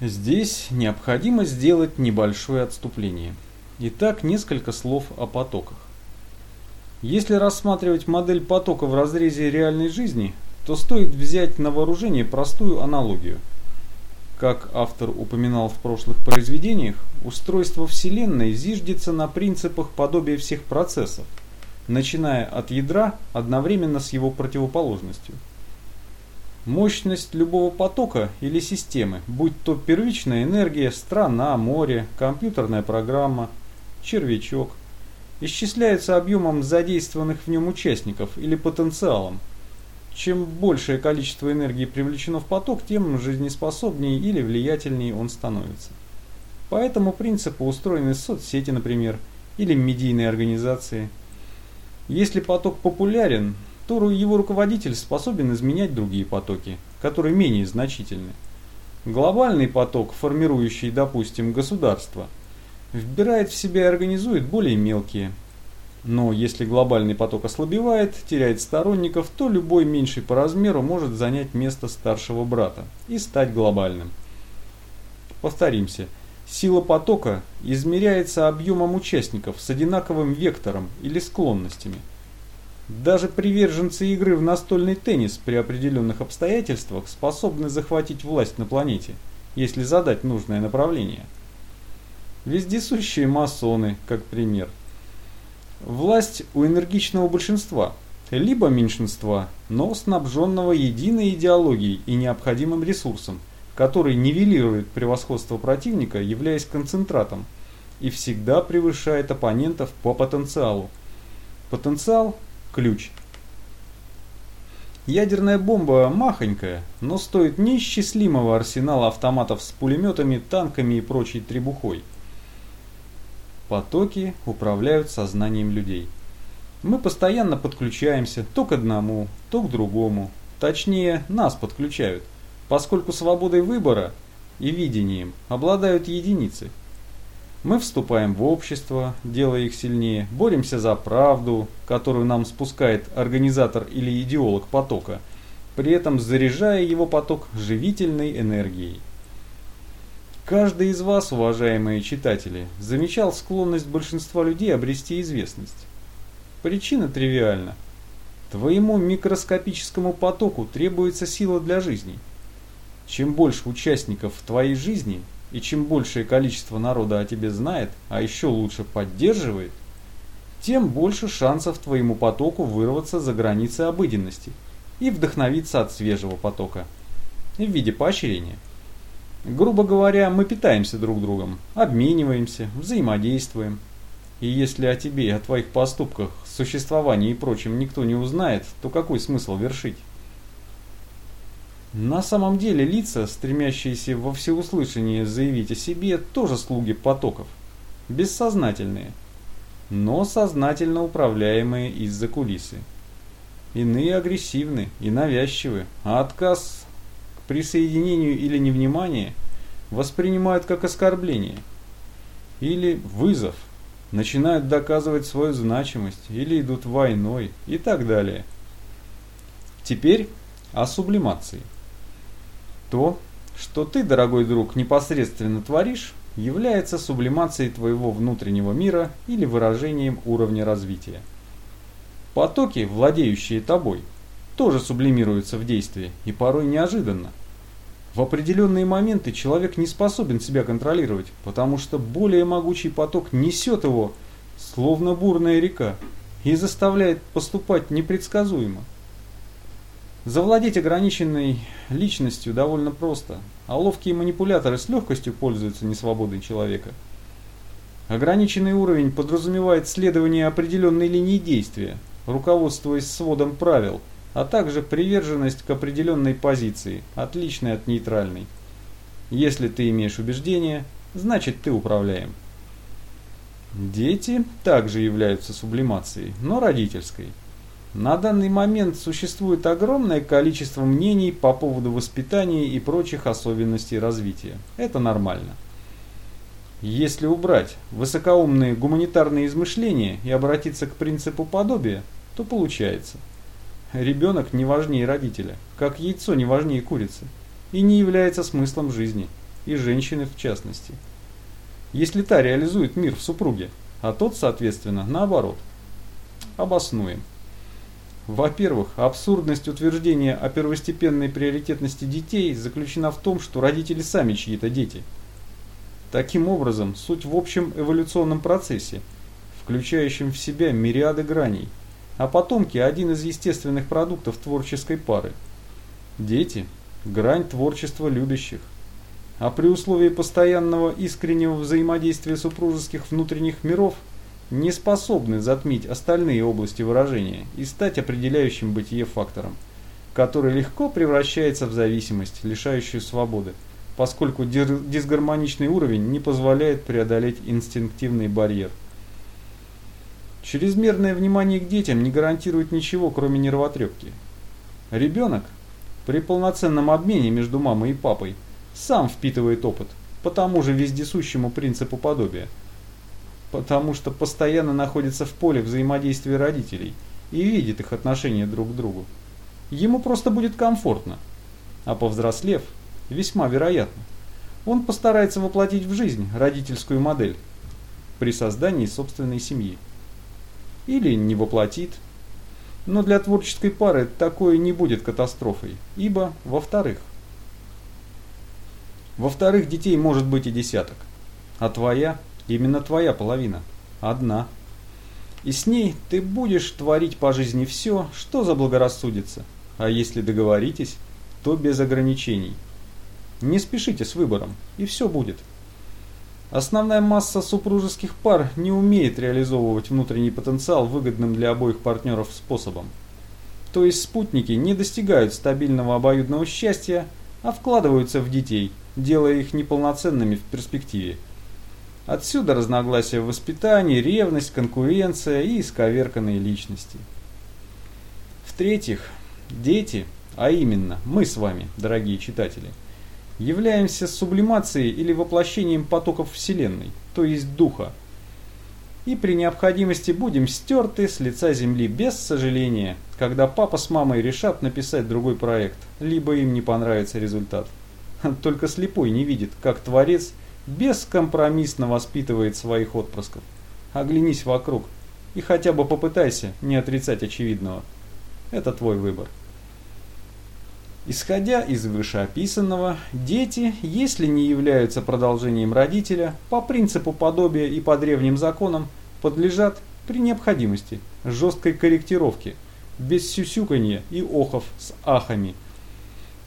Здесь необходимо сделать небольшое отступление. Итак, несколько слов о потоках. Если рассматривать модель потока в разрезе реальной жизни, то стоит взять на вооружение простую аналогию. Как автор упоминал в прошлых произведениях, устройство Вселенной зиждется на принципах подобия всех процессов, начиная от ядра одновременно с его противоположностью – Мощность любого потока или системы, будь то первичная энергия, страна, море, компьютерная программа, червячок, исчисляется объемом задействованных в нем участников или потенциалом. Чем большее количество энергии привлечено в поток, тем жизнеспособнее или влиятельнее он становится. По этому принципу устроены соцсети, например, или медийные организации. Если поток популярен, то его руководитель способен изменять другие потоки, которые менее значительны. Глобальный поток, формирующий, допустим, государство, вбирает в себя и организует более мелкие. Но если глобальный поток ослабевает, теряет сторонников, то любой меньший по размеру может занять место старшего брата и стать глобальным. Повторимся. Сила потока измеряется объемом участников с одинаковым вектором или склонностями – даже приверженцы игры в настольный теннис при определенных обстоятельствах способны захватить власть на планете, если задать нужное направление. Вездесущие масоны, как пример. Власть у энергичного большинства, либо меньшинства, но снабженного единой идеологией и необходимым ресурсом, который нивелирует превосходство противника, являясь концентратом, и всегда превышает оппонентов по потенциалу. Потенциал ключ. Ядерная бомба махонькая, но стоит неисчислимого арсенала автоматов с пулеметами, танками и прочей требухой. Потоки управляют сознанием людей. Мы постоянно подключаемся то к одному, то к другому. Точнее, нас подключают, поскольку свободой выбора и видением обладают единицы – мы вступаем в общество, делая их сильнее, боремся за правду, которую нам спускает организатор или идеолог потока, при этом заряжая его поток живительной энергией. Каждый из вас, уважаемые читатели, замечал склонность большинства людей обрести известность. Причина тривиальна. Твоему микроскопическому потоку требуется сила для жизни. Чем больше участников в твоей жизни, и чем большее количество народа о тебе знает, а еще лучше поддерживает, тем больше шансов твоему потоку вырваться за границы обыденности и вдохновиться от свежего потока в виде поощрения. Грубо говоря, мы питаемся друг другом, обмениваемся, взаимодействуем. И если о тебе и о твоих поступках, существовании и прочем никто не узнает, то какой смысл вершить? На самом деле лица, стремящиеся во всеуслышание заявить о себе, тоже слуги потоков. Бессознательные, но сознательно управляемые из-за кулисы. Иные агрессивны и навязчивы, а отказ к присоединению или невнимание воспринимают как оскорбление. Или вызов, начинают доказывать свою значимость, или идут войной и так далее. Теперь о сублимации. То, что ты, дорогой друг, непосредственно творишь, является сублимацией твоего внутреннего мира или выражением уровня развития. Потоки, владеющие тобой, тоже сублимируются в действии и порой неожиданно. В определенные моменты человек не способен себя контролировать, потому что более могучий поток несет его, словно бурная река, и заставляет поступать непредсказуемо. Завладеть ограниченной личностью довольно просто, а ловкие манипуляторы с легкостью пользуются несвободой человека. Ограниченный уровень подразумевает следование определенной линии действия, руководствуясь сводом правил, а также приверженность к определенной позиции, отличной от нейтральной. Если ты имеешь убеждение, значит ты управляем. Дети также являются сублимацией, но родительской. На данный момент существует огромное количество мнений по поводу воспитания и прочих особенностей развития. Это нормально. Если убрать высокоумные гуманитарные измышления и обратиться к принципу подобия, то получается. Ребенок не важнее родителя, как яйцо не важнее курицы, и не является смыслом жизни, и женщины в частности. Если та реализует мир в супруге, а тот, соответственно, наоборот. Обоснуем. Во-первых, абсурдность утверждения о первостепенной приоритетности детей заключена в том, что родители сами чьи-то дети. Таким образом, суть в общем эволюционном процессе, включающем в себя мириады граней, а потомки – один из естественных продуктов творческой пары. Дети – грань творчества любящих. А при условии постоянного искреннего взаимодействия супружеских внутренних миров не способны затмить остальные области выражения и стать определяющим бытие фактором, который легко превращается в зависимость, лишающую свободы, поскольку дисгармоничный уровень не позволяет преодолеть инстинктивный барьер. Чрезмерное внимание к детям не гарантирует ничего, кроме нервотрепки. Ребенок при полноценном обмене между мамой и папой сам впитывает опыт по тому же вездесущему принципу подобия, потому что постоянно находится в поле взаимодействия родителей и видит их отношения друг к другу. Ему просто будет комфортно, а повзрослев, весьма вероятно, он постарается воплотить в жизнь родительскую модель при создании собственной семьи или не воплотит. Но для творческой пары такое не будет катастрофой, ибо, во-вторых, во-вторых, детей может быть и десяток, а твоя, именно твоя половина, одна. И с ней ты будешь творить по жизни все, что заблагорассудится, а если договоритесь, то без ограничений. Не спешите с выбором, и все будет. Основная масса супружеских пар не умеет реализовывать внутренний потенциал выгодным для обоих партнеров способом. То есть спутники не достигают стабильного обоюдного счастья, а вкладываются в детей, делая их неполноценными в перспективе. Отсюда разногласия в воспитании, ревность, конкуренция и исковерканные личности. В-третьих, дети, а именно мы с вами, дорогие читатели – являемся сублимацией или воплощением потоков Вселенной, то есть Духа. И при необходимости будем стерты с лица Земли без сожаления, когда папа с мамой решат написать другой проект, либо им не понравится результат. Только слепой не видит, как Творец бескомпромиссно воспитывает своих отпрысков. Оглянись вокруг и хотя бы попытайся не отрицать очевидного. Это твой выбор. Исходя из вышеописанного, дети, если не являются продолжением родителя, по принципу подобия и по древним законам, подлежат при необходимости жесткой корректировке, без сюсюканья и охов с ахами.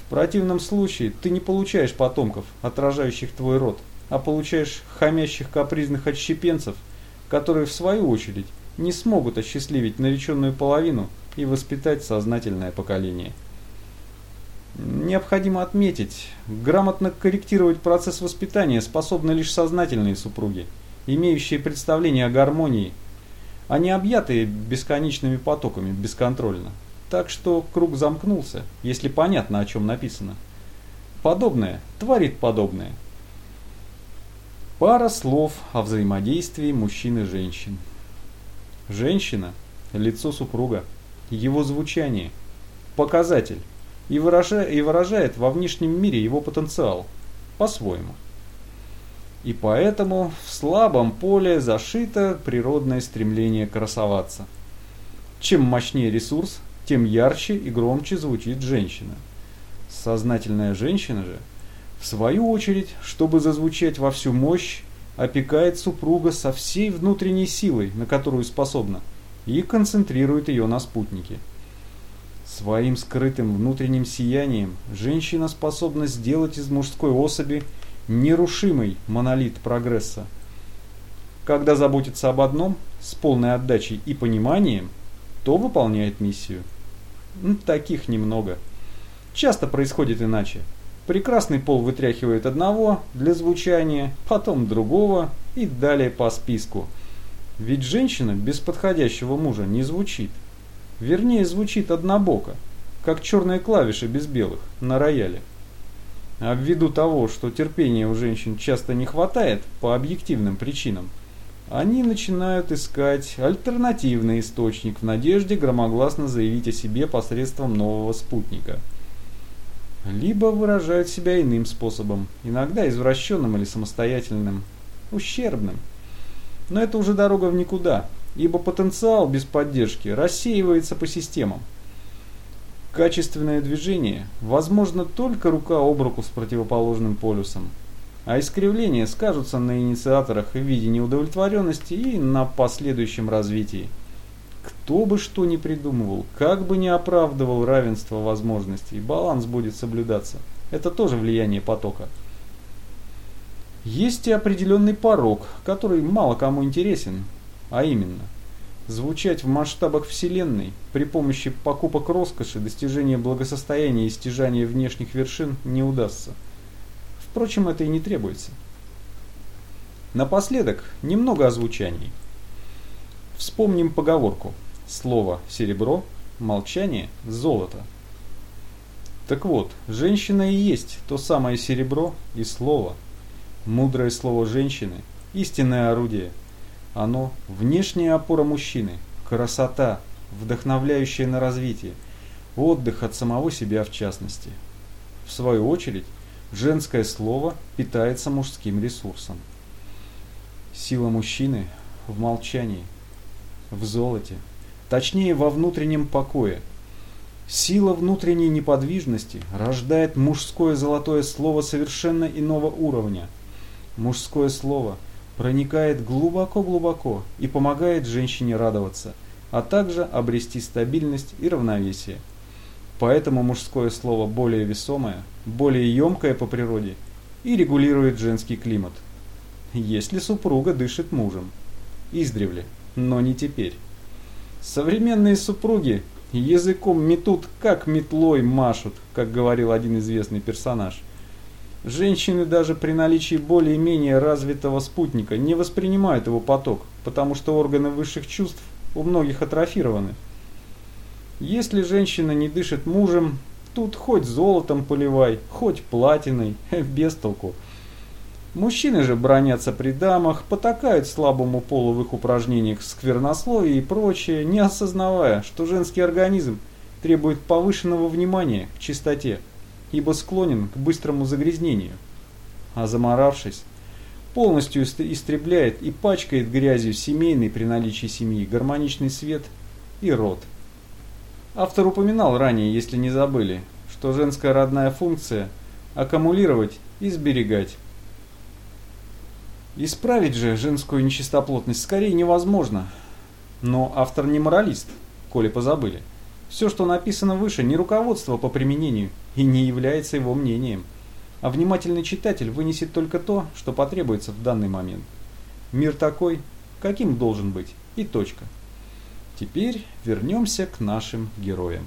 В противном случае ты не получаешь потомков, отражающих твой род, а получаешь хамящих капризных отщепенцев, которые в свою очередь не смогут осчастливить нареченную половину и воспитать сознательное поколение. Необходимо отметить, грамотно корректировать процесс воспитания способны лишь сознательные супруги, имеющие представление о гармонии, а не объятые бесконечными потоками бесконтрольно. Так что круг замкнулся, если понятно, о чем написано. Подобное творит подобное. Пара слов о взаимодействии мужчин и женщин. Женщина – лицо супруга, его звучание, показатель – и выражает, и выражает во внешнем мире его потенциал по-своему. И поэтому в слабом поле зашито природное стремление красоваться. Чем мощнее ресурс, тем ярче и громче звучит женщина. Сознательная женщина же, в свою очередь, чтобы зазвучать во всю мощь, опекает супруга со всей внутренней силой, на которую способна, и концентрирует ее на спутнике. Своим скрытым внутренним сиянием женщина способна сделать из мужской особи нерушимый монолит прогресса. Когда заботится об одном с полной отдачей и пониманием, то выполняет миссию. Таких немного. Часто происходит иначе. Прекрасный пол вытряхивает одного для звучания, потом другого и далее по списку. Ведь женщина без подходящего мужа не звучит. Вернее, звучит однобоко, как черные клавиши без белых на рояле. А ввиду того, что терпения у женщин часто не хватает по объективным причинам, они начинают искать альтернативный источник в надежде громогласно заявить о себе посредством нового спутника. Либо выражают себя иным способом, иногда извращенным или самостоятельным, ущербным. Но это уже дорога в никуда, ибо потенциал без поддержки рассеивается по системам. Качественное движение возможно только рука об руку с противоположным полюсом, а искривления скажутся на инициаторах в виде неудовлетворенности и на последующем развитии. Кто бы что ни придумывал, как бы ни оправдывал равенство возможностей, баланс будет соблюдаться. Это тоже влияние потока. Есть и определенный порог, который мало кому интересен, а именно звучать в масштабах Вселенной при помощи покупок роскоши, достижения благосостояния и стяжания внешних вершин не удастся. Впрочем, это и не требуется. Напоследок, немного озвучаний. Вспомним поговорку. Слово «серебро», молчание – «золото». Так вот, женщина и есть то самое серебро и слово. Мудрое слово женщины – истинное орудие. Оно – внешняя опора мужчины, красота, вдохновляющая на развитие, отдых от самого себя в частности. В свою очередь, женское слово питается мужским ресурсом. Сила мужчины в молчании – в золоте, точнее во внутреннем покое. Сила внутренней неподвижности рождает мужское золотое слово совершенно иного уровня. Мужское слово проникает глубоко-глубоко и помогает женщине радоваться, а также обрести стабильность и равновесие. Поэтому мужское слово более весомое, более емкое по природе и регулирует женский климат. Если супруга дышит мужем. Издревле но не теперь. Современные супруги языком метут, как метлой машут, как говорил один известный персонаж. Женщины даже при наличии более-менее развитого спутника не воспринимают его поток, потому что органы высших чувств у многих атрофированы. Если женщина не дышит мужем, тут хоть золотом поливай, хоть платиной, без толку. Мужчины же бронятся при дамах, потакают слабому полу в их упражнениях сквернословие и прочее, не осознавая, что женский организм требует повышенного внимания к чистоте, ибо склонен к быстрому загрязнению. А заморавшись, полностью истребляет и пачкает грязью семейный при наличии семьи гармоничный свет и род. Автор упоминал ранее, если не забыли, что женская родная функция – аккумулировать и сберегать. Исправить же женскую нечистоплотность скорее невозможно. Но автор не моралист, коли позабыли. Все, что написано выше, не руководство по применению и не является его мнением. А внимательный читатель вынесет только то, что потребуется в данный момент. Мир такой, каким должен быть, и точка. Теперь вернемся к нашим героям.